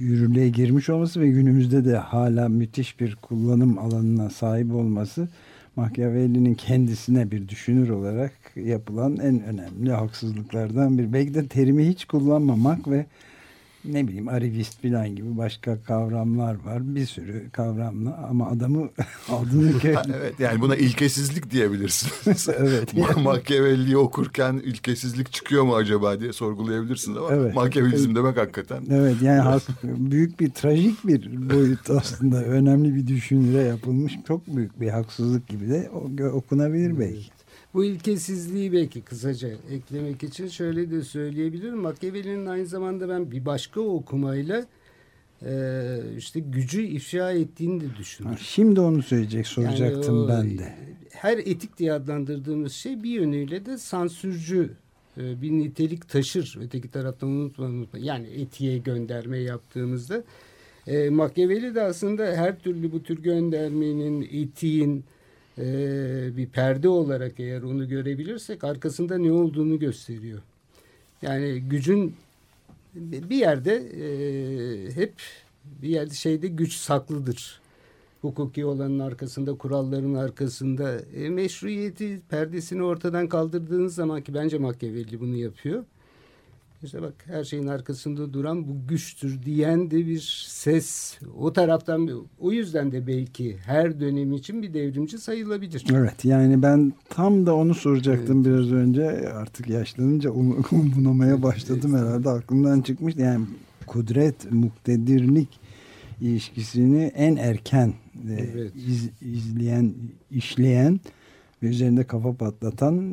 yürürlüğe girmiş olması ve günümüzde de hala müthiş bir kullanım alanına sahip olması Machiavelli'nin kendisine bir düşünür olarak yapılan en önemli haksızlıklardan bir. Belki de terimi hiç kullanmamak ve ne bileyim arivist falan gibi başka kavramlar var. Bir sürü kavramla ama adamı adını kö- evet yani buna ilkesizlik diyebilirsiniz. Evet. Ma- Machiavelli'yi okurken ilkesizlik çıkıyor mu acaba diye sorgulayabilirsiniz ama Evet. Machiavellizm demek hakikaten Evet yani hak- büyük bir trajik bir boyut aslında önemli bir düşünüre yapılmış çok büyük bir haksızlık gibi de okunabilir belki. Bu ilkesizliği belki kısaca eklemek için şöyle de söyleyebilirim. Machiavelli'nin aynı zamanda ben bir başka okumayla e, işte gücü ifşa ettiğini de düşünüyorum. Şimdi onu söyleyecek soracaktım Yani o, ben de. Her etik diye adlandırdığımız şey bir yönüyle de sansürcü e, bir nitelik taşır. Öteki taraftan unutma unutma. Yani etiğe gönderme yaptığımızda e, Machiavelli de aslında her türlü bu tür göndermenin, etiğin e, bir perde olarak eğer onu görebilirsek arkasında ne olduğunu gösteriyor. Yani gücün bir yerde e, hep bir yerde şeyde güç saklıdır. Hukuki olanın arkasında, kuralların arkasında e, meşruiyeti perdesini ortadan kaldırdığınız zaman ki bence Machiavelli bunu yapıyor. İşte bak her şeyin arkasında duran bu güçtür diyen de bir ses. O taraftan o yüzden de belki her dönem için bir devrimci sayılabilir. Evet yani ben tam da onu soracaktım biraz önce artık yaşlanınca um- umlamaya başladım herhalde aklımdan çıkmış. Yani kudret, muktedirlik ilişkisini en erken e, Evet. iz- izleyen, işleyen ve üzerinde kafa patlatan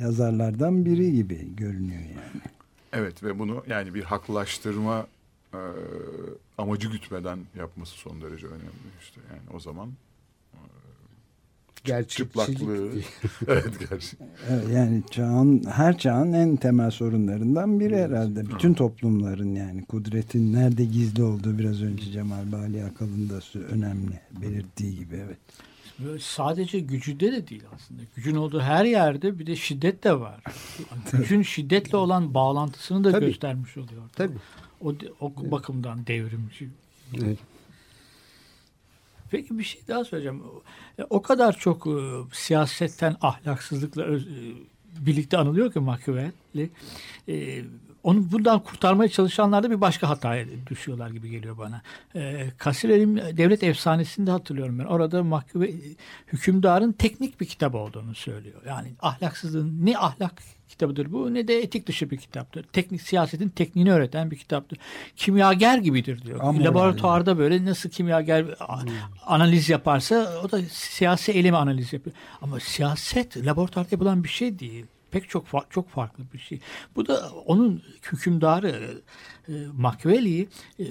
yazarlardan biri gibi görünüyor yani. Evet ve bunu yani bir haklaştırma e, amacı gütmeden yapması son derece önemli işte. Yani o zaman çıplaklığı. evet gerçi. Evet, yani çağın her çağın en temel sorunlarından biri herhalde. Bütün toplumların yani kudretin nerede gizli olduğu biraz önce Cemal Bali Akalın da önemli belirttiği gibi evet. Böyle sadece gücüde de değil aslında. Gücün olduğu her yerde bir de şiddet de var. Gücün şiddetle olan bağlantısını da Tabii. göstermiş oluyor. Tabii. O, o bakımdan devrimci. Evet. Peki bir şey daha söyleyeceğim. E, O kadar çok e, siyasetten ahlaksızlıkla öz- e, birlikte anılıyor ki Machiavelli. E, onu bundan kurtarmaya çalışanlar da bir başka hataya düşüyorlar gibi geliyor bana. E, Kasiler'in devlet efsanesini de hatırlıyorum ben. Orada mahkeme hükümdarın teknik bir kitap olduğunu söylüyor. Yani ahlaksızlığın ne ahlak kitabıdır bu ne de etik dışı bir kitaptır. Teknik siyasetin tekniğini öğreten bir kitaptır. Kimyager gibidir diyor. Amoral Laboratuvarda böyle nasıl kimyager a- analiz yaparsa o da siyasi eylemi analiz yapıyor. Ama siyaset laboratuvarda yapılan bir şey değil. Pek çok çok farklı bir şey. Bu da onun hükümdarı e, Machiavelli'yi e,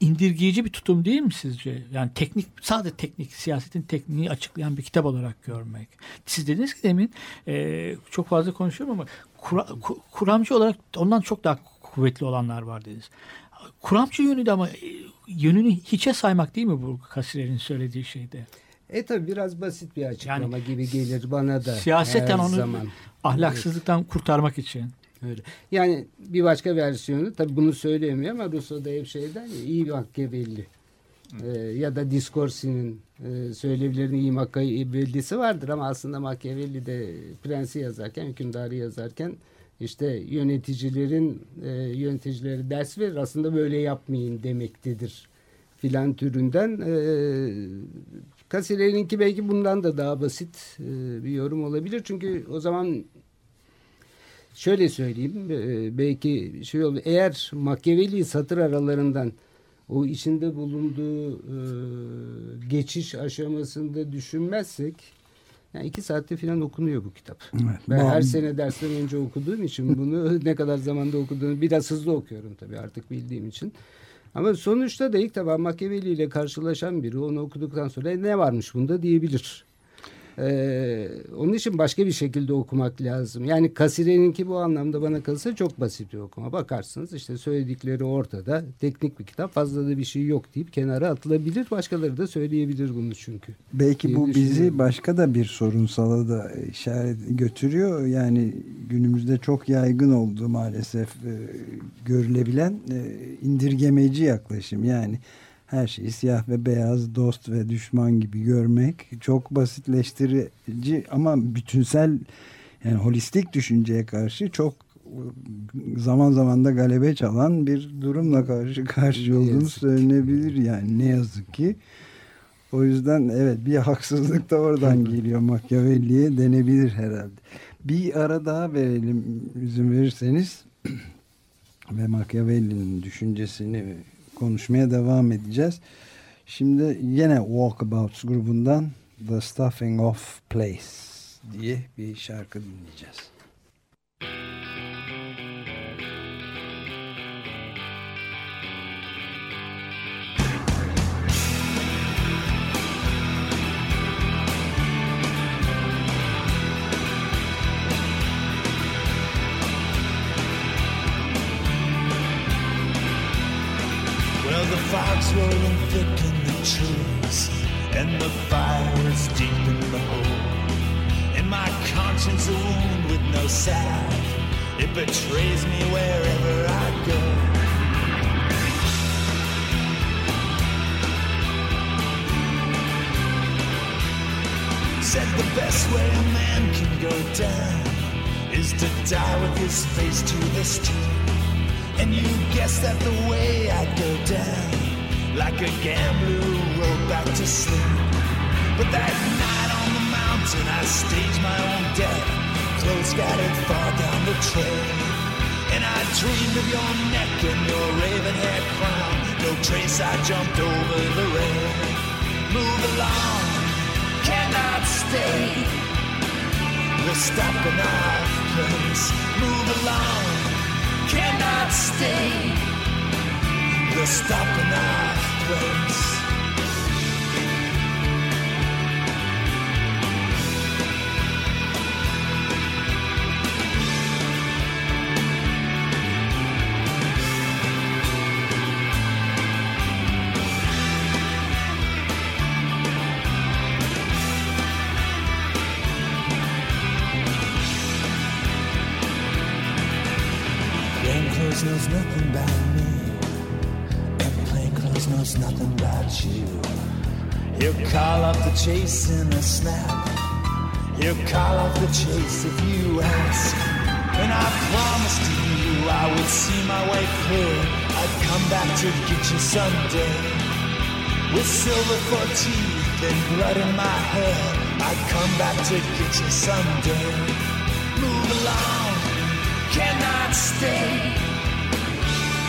indirgeyici bir tutum değil mi sizce? Yani teknik sadece teknik siyasetin tekniği açıklayan bir kitap olarak görmek. Siz dediniz ki demin e, çok fazla konuşuyorum ama kura- ku- kuramcı olarak ondan çok daha kuvvetli olanlar var dediniz. Kuramcı yönü de ama e, yönünü hiçe saymak değil mi bu Kasiler'in söylediği şeyde? E tabi biraz basit bir açıklama gibi gelir bana da. Siyaseten onu zaman. ahlaksızlıktan kurtarmak için. Öyle. Yani bir başka versiyonu tabi bunu söyleyemiyor ama Rousseau'da hep şeyden ya, iyi Machiavelli. Ee, ya da Discorsi'nin e, iyi Machiavelli'si vardır ama aslında Machiavelli de Prensi yazarken, hükümdarı yazarken işte yöneticilerin e, yöneticileri ders verir aslında böyle yapmayın demektedir filan türünden. E, Kasiler'inki belki bundan da daha basit e, bir yorum olabilir. Çünkü o zaman şöyle söyleyeyim e, belki şey olur. Eğer Machiavelli satır aralarından o içinde bulunduğu e, geçiş aşamasında düşünmezsek yani iki saatte falan okunuyor bu kitap. Evet. Ben her sene dersten önce okuduğum için bunu ne kadar zamanda okuduğunu biraz hızlı okuyorum tabii artık bildiğim için. Ama sonuçta da ilk defa Machiavelli ile karşılaşan biri onu okuduktan sonra "E, ne varmış bunda diyebilir. Ee, onun için başka bir şekilde okumak lazım. Yani Kasire'ninki bu anlamda bana kalırsa çok basit bir okuma. Bakarsınız işte söyledikleri ortada. Teknik bir kitap fazla da bir şey yok deyip kenara atılabilir. Başkaları da söyleyebilir bunu çünkü. Belki bu bizi başka da bir sorunsala da işaret götürüyor. Yani günümüzde çok yaygın olduğu maalesef e, görülebilen e, indirgemeci yaklaşım. Yani her şeyi siyah ve beyaz, dost ve düşman gibi görmek çok basitleştirici ama bütünsel yani holistik düşünceye karşı çok zaman zaman da galebe çalan bir durumla karşı karşı Ne olduğumuz yazık ki. söylenebilir yani ne yazık ki. O yüzden evet bir haksızlık da oradan geliyor Machiavelli'ye denebilir herhalde. Bir ara daha verelim izin verirseniz ve Machiavelli'nin düşüncesini konuşmaya devam edeceğiz. Şimdi yine Walkabouts grubundan The Stuffing of Place diye bir şarkı dinleyeceğiz. Salve, it betrays me wherever I go. Said the best way a man can go down is to die with his face to the street. And you guess that the way I'd go down, like a gambler who rode back to sleep. But that night on the mountain, I staged my own death, clothes scattered far down the trail. And I dreamed of your neck and your raven hair crown. No trace, I jumped over the rail. Move along, cannot stay. We're stopping our place. Move along, cannot stay. We're stopping our place. The in a snap. He'll call off the chase if you ask. And I promised you I would see my way clear, I'd come back to get you someday. With silver for teeth and blood in my hair, I'd come back to get you someday. Move along, cannot stay.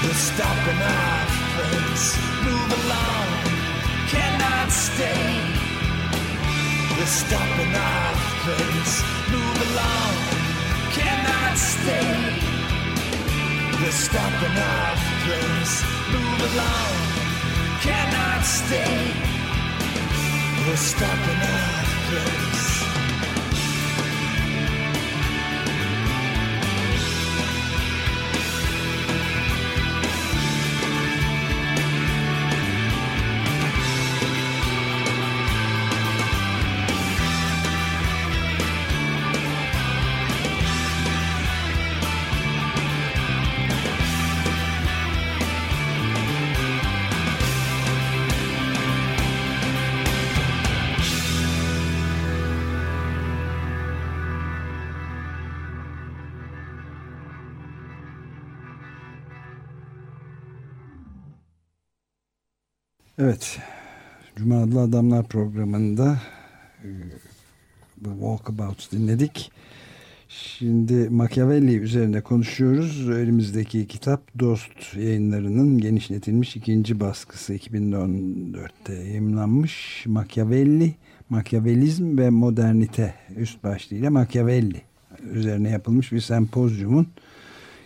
We're stopping our place. Move along, cannot stay to stop and I place. move along. Cannot stay. The stop and I place. move along. Cannot stay. The stop and I place. Evet. Cuma Adlı Adamlar programında e, bu Walkabouts dinledik. Şimdi Machiavelli üzerine konuşuyoruz. Elimizdeki kitap Dost yayınlarının genişletilmiş ikinci baskısı 2014'te yayınlanmış. Machiavelli, Machiavellizm ve Modernite üst başlığıyla Machiavelli üzerine yapılmış bir sempozyumun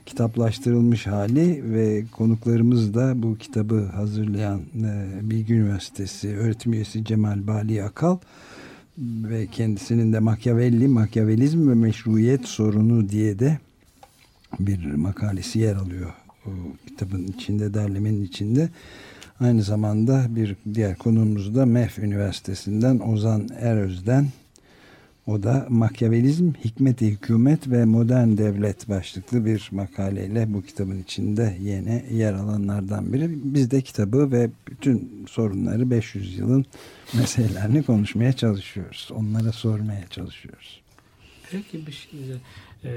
kitaplaştırılmış hali ve konuklarımız da bu kitabı hazırlayan e, Bilgi Üniversitesi öğretim üyesi Cemal Bali Akal ve kendisinin de Machiavelli, Machiavellizm ve Meşruiyet Sorunu diye de bir makalesi yer alıyor o kitabın içinde, derlemenin içinde. Aynı zamanda bir diğer konuğumuz da MEF Üniversitesi'nden Ozan Eröz'den o da Makyavelizm, Hikmeti Hükümet ve Modern Devlet başlıklı bir makaleyle bu kitabın içinde yeni yer alanlardan biri. Biz de kitabı ve bütün sorunları 500 yılın meselelerini konuşmaya çalışıyoruz. Onlara sormaya çalışıyoruz. Peki bir şey. E,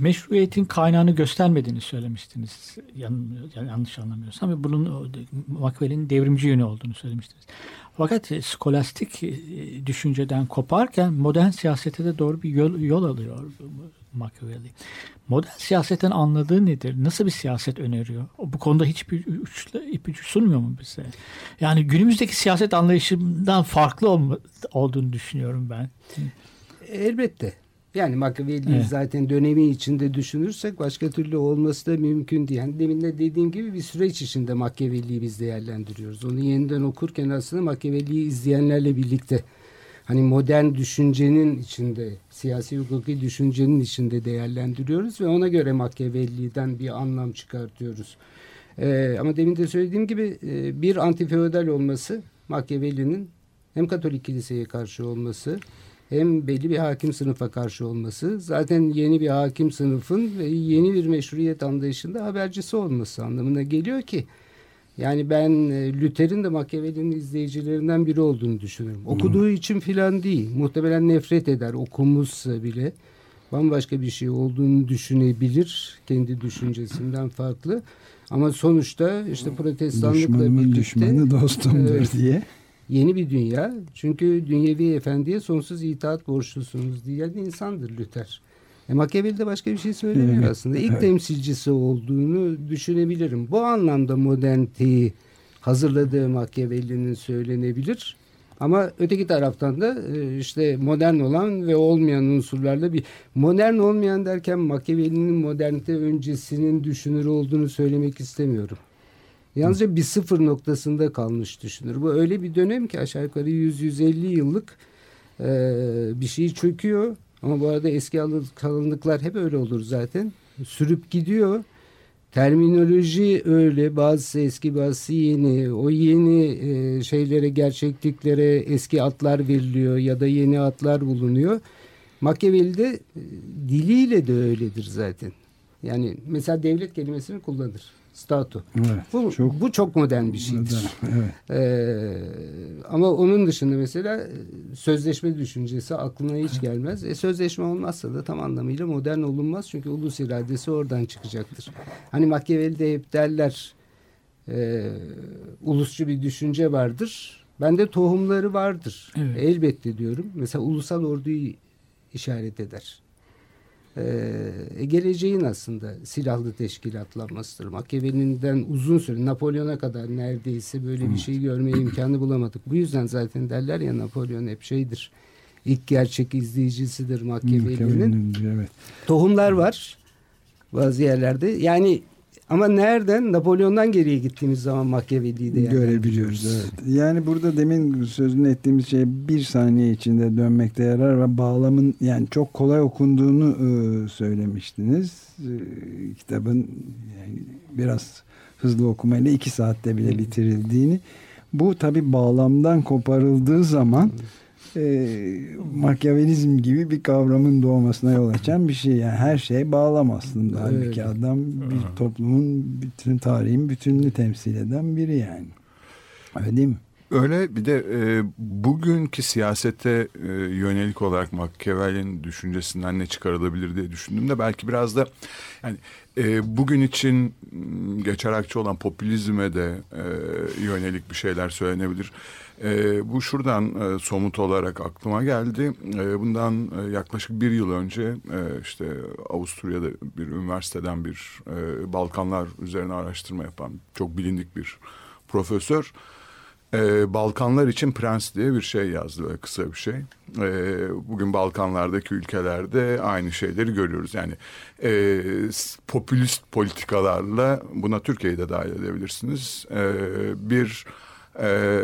meşruiyetin kaynağını göstermediğini söylemiştiniz. Yan, yanlış anlamıyorsam. Ve bunun Machiavelli'nin devrimci yönü olduğunu söylemiştiniz. Fakat e, skolastik e, düşünceden koparken modern siyasete de doğru bir yol, yol alıyor Machiavelli. Modern siyasetten anladığı nedir? Nasıl bir siyaset öneriyor? Bu konuda hiçbir uçla, ipucu sunmuyor mu bize? Yani günümüzdeki siyaset anlayışından farklı olduğunu düşünüyorum ben. Elbette. Yani Machiavelli Evet. zaten dönemi içinde düşünürsek başka türlü olması da mümkün değil. Yani demin de dediğim gibi bir süreç içinde Machiavelli'yi biz değerlendiriyoruz. Onu yeniden okurken aslında Machiavelli'yi izleyenlerle birlikte hani modern düşüncenin içinde, siyasi hukuki düşüncenin içinde değerlendiriyoruz ve ona göre Machiavelli'den bir anlam çıkartıyoruz. Ee, ama demin de söylediğim gibi e, bir antifeodal olması Machiavelli'nin hem Katolik kiliseye karşı olması hem belli bir hakim sınıfa karşı olması zaten yeni bir hakim sınıfın ve yeni bir meşruiyet anlayışında habercisi olması anlamına geliyor ki yani ben e, Luther'in de Machiavelli'nin izleyicilerinden biri olduğunu düşünüyorum. Okuduğu için filan değil. Muhtemelen nefret eder okumuşsa bile. Bambaşka bir şey olduğunu düşünebilir. Kendi düşüncesinden farklı. Ama sonuçta işte protestanlıkla Düşmanımın birlikte düşmanı dostumdur diye. Yeni bir dünya. Çünkü dünyevi efendiye sonsuz itaat borçlusunuz diyen insandır Luther. E, Machiavelli de başka bir şey söylemiyor Evet, aslında. İlk evet. temsilcisi olduğunu düşünebilirim. Bu anlamda moderniteyi hazırladığı Machiavelli'nin söylenebilir. Ama öteki taraftan da e, işte modern olan ve olmayan unsurlarla bir modern olmayan derken Machiavelli'nin modernite öncesinin düşünür olduğunu söylemek istemiyorum. Yalnızca bir sıfır noktasında kalmış düşünür. Bu öyle bir dönem ki aşağı yukarı 100-150 yıllık e, bir şey çöküyor. Ama bu arada eski alı- kalınlıklar hep öyle olur zaten. Sürüp gidiyor. Terminoloji öyle. Bazısı eski bazısı yeni. O yeni e, şeylere gerçekliklere eski adlar veriliyor ya da yeni adlar bulunuyor. Machiavelli de e, diliyle de öyledir zaten. Yani mesela devlet kelimesini kullanır. Statu. Evet. Bu çok bu çok modern bir şeydir. evet. Ee, ama onun dışında mesela e, sözleşme düşüncesi aklına hiç gelmez. E, sözleşme olmazsa da tam anlamıyla modern olunmaz. Çünkü ulus iradesi oradan çıkacaktır. Hani Machiavelli'de hep derler e, ulusçu bir düşünce vardır. Bende tohumları vardır. Evet. Elbette diyorum. Mesela ulusal orduyu işaret eder. Ee, geleceğin aslında silahlı teşkilatlanmasıdır. Machiavelli'den uzun süre Napolyon'a kadar neredeyse böyle bir şey görmeye imkanı bulamadık. Bu yüzden zaten derler ya Napolyon hep şeydir. İlk gerçek izleyicisidir Machiavelli'nin. Machiavelli'nin, Evet. Tohumlar var bazı yerlerde. Yani ama nereden? Napolyon'dan geriye gittiğimiz zaman Machiavelli'yi de görebiliyoruz. Evet. Yani burada demin sözünü ettiğimiz şey bir saniye içinde dönmekte yarar ve bağlamın yani çok kolay okunduğunu e, söylemiştiniz. E, kitabın yani biraz hızlı okumayla iki saatte bile bitirildiğini. Bu tabi bağlamdan koparıldığı zaman e, Makyavelizm gibi bir kavramın doğmasına yol açan bir şey. Yani her şey bağlam aslında. Evet. Halbuki adam bir toplumun bütün tarihin bütününü temsil eden biri yani. Öyle değil mi? Öyle bir de e, bugünkü siyasete e, yönelik olarak Machiavelli'nin düşüncesinden ne çıkarılabilir diye düşündüğümde belki biraz da yani e, bugün için geçerakçı olan popülizme de e, yönelik bir şeyler söylenebilir. E, bu şuradan e, somut olarak aklıma geldi. E, bundan e, yaklaşık bir yıl önce e, işte Avusturya'da bir üniversiteden bir e, Balkanlar üzerine araştırma yapan çok bilindik bir profesör e, Balkanlar için prens diye bir şey yazdı böyle kısa bir şey. E, bugün Balkanlardaki ülkelerde aynı şeyleri görüyoruz. Yani e, popülist politikalarla buna Türkiye'yi de dahil edebilirsiniz. E, bir e,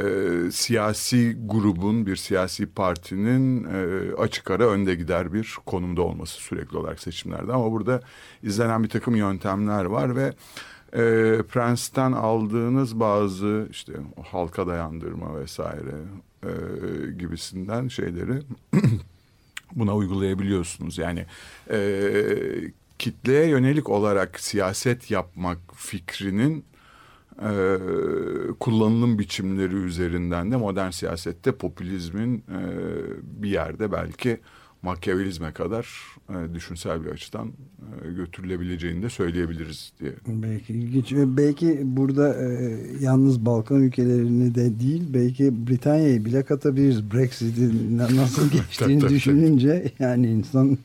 siyasi grubun, bir siyasi partinin e, açık ara önde gider bir konumda olması sürekli olarak seçimlerde. Ama burada izlenen bir takım yöntemler var ve e, Prens'ten aldığınız bazı işte halka dayandırma vesaire e, gibisinden şeyleri buna uygulayabiliyorsunuz. Yani e, kitleye yönelik olarak siyaset yapmak fikrinin e, kullanılım biçimleri üzerinden de modern siyasette popülizmin e, bir yerde belki Machiavellizme kadar e, düşünsel bir açıdan e, götürülebileceğini de söyleyebiliriz diye. Belki ilginç. Belki burada e, yalnız Balkan ülkelerini de değil belki Britanya'yı bile katabiliriz. Brexit'in na- nasıl geçtiğini tabii. düşününce yani insan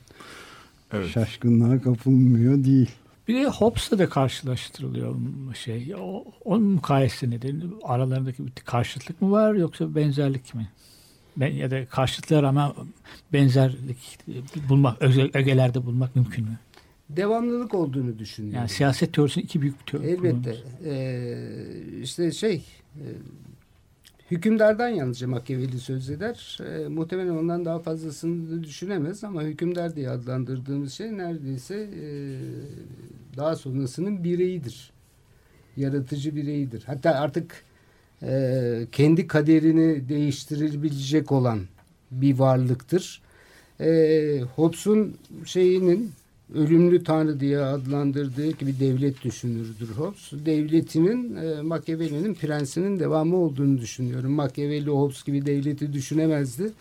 Evet. şaşkınlığa kapılmıyor değil. Bir de Hobbes'la da karşılaştırılıyor şey. O, onun mukayesesi nedir? Aralarındaki bir karşıtlık mı var yoksa benzerlik mi? Ben, ya da karşıtlığa rağmen benzerlik bulmak, öge- ögelerde bulmak mümkün mü? Devamlılık olduğunu düşünüyorum. Yani siyaset teorisinin iki büyük teori. Elbette. Ee, işte şey e, hükümdardan yalnızca Machiavelli söz eder. Ee, muhtemelen ondan daha fazlasını düşünemez ama hükümdar diye adlandırdığımız şey neredeyse e, daha sonrasının bireyidir. Yaratıcı bireyidir. Hatta artık e, kendi kaderini değiştirebilecek olan bir varlıktır. E, Hobbes'un şeyinin ölümlü tanrı diye adlandırdığı gibi devlet düşünürdür Hobbes. Devletinin e, Machiavelli'nin prensinin devamı olduğunu düşünüyorum. Machiavelli Hobbes gibi devleti düşünemezdi.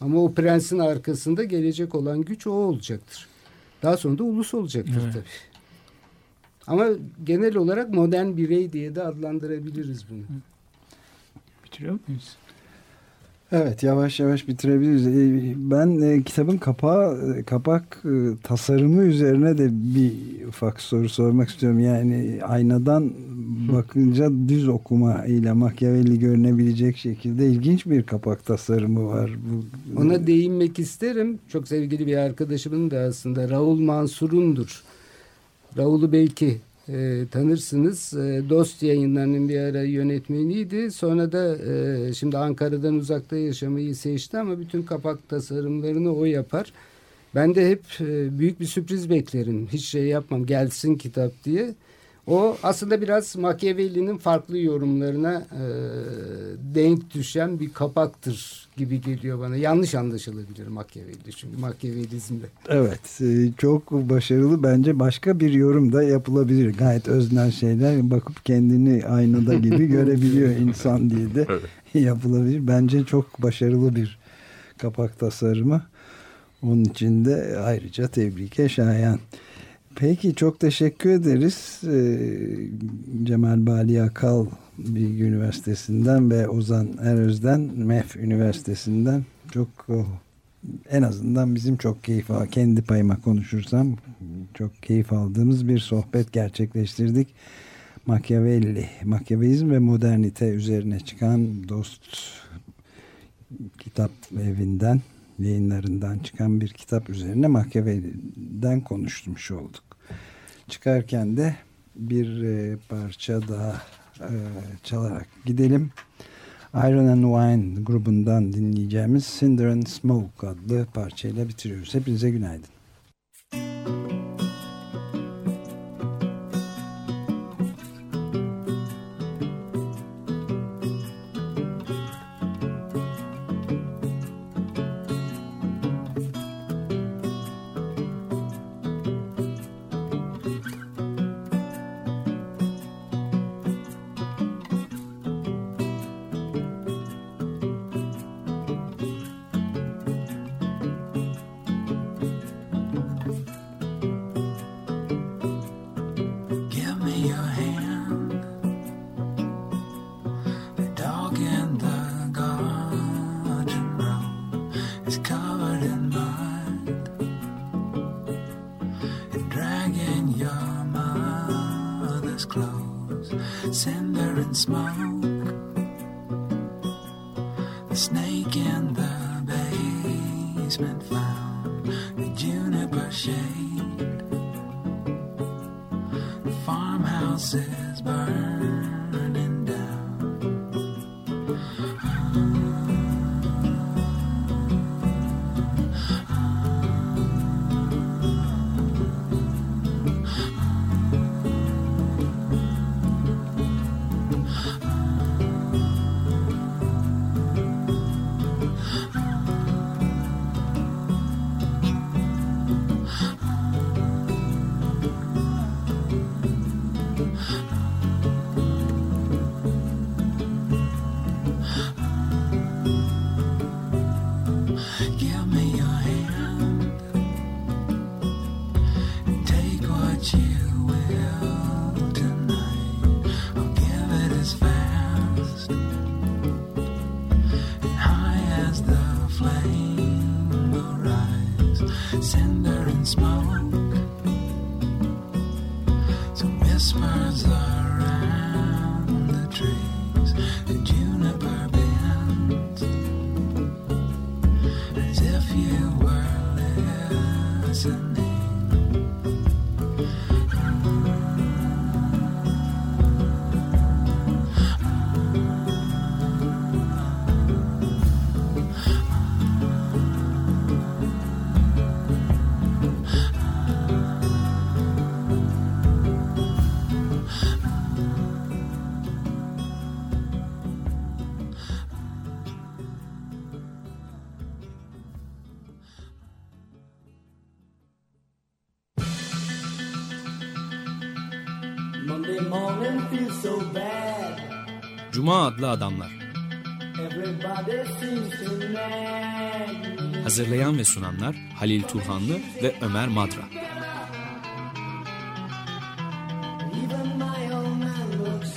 Ama o prensin arkasında gelecek olan güç o olacaktır. Daha sonra da ulus olacaktır Evet. tabii. Ama genel olarak modern birey diye de adlandırabiliriz bunu. Bitiriyor muyuz? Evet yavaş yavaş bitirebiliriz. Ee, Ben e, kitabın kapağı, e, kapak e, tasarımı üzerine de bir ufak soru sormak istiyorum. Yani aynadan bakınca düz okuma ile Machiavelli görünebilecek şekilde ilginç bir kapak tasarımı var. Bu, Ona değinmek isterim. Çok sevgili bir arkadaşımın da aslında Raul Mansur'undur. Raul'u belki e, tanırsınız. E, Dost yayınlarının bir ara yönetmeniydi. Sonra da e, şimdi Ankara'dan uzakta yaşamayı seçti ama bütün kapak tasarımlarını o yapar. Ben de hep e, büyük bir sürpriz beklerim. Hiç şey yapmam gelsin kitap diye. O aslında biraz Machiavelli'nin farklı yorumlarına e, denk düşen bir kapaktır gibi geliyor bana. Yanlış anlaşılabilir Machiavelli çünkü Machiavellizmde. Evet e, çok başarılı bence başka bir yorum da yapılabilir. Gayet öznel şeyler bakıp kendini aynada gibi görebiliyor insan diye de yapılabilir. Bence çok başarılı bir kapak tasarımı. Onun için de ayrıca tebrike şayan. Peki çok teşekkür ederiz. Ee, Cemal Bali Akal Bilgi Üniversitesi'nden ve Ozan Eröz'den MEF Üniversitesi'nden çok oh, en azından bizim çok keyif kendi payıma konuşursam çok keyif aldığımız bir sohbet gerçekleştirdik. Machiavelli, Machiavellizm ve modernite üzerine çıkan Dost kitap evinden yayınlarından çıkan bir kitap üzerine Machiavelli'den konuşmuş olduk. Çıkarken de bir e, parça daha e, çalarak gidelim. Iron and Wine grubundan dinleyeceğimiz Cinder and Smoke adlı parçayla bitiriyoruz. Hepinize günaydın. Give smoke. The snake in the basement found a juniper shade. touch you. Adlı adamlar. Hazırlayan ve sunanlar Halil Turhanlı ve Ömer Madra. Even my old man looks